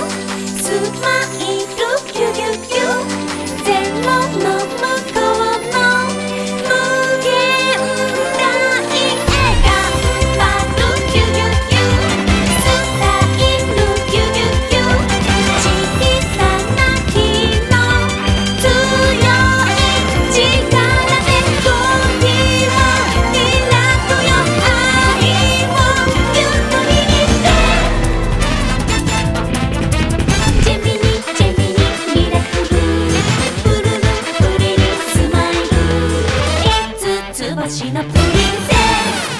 you took my わしなプリンセス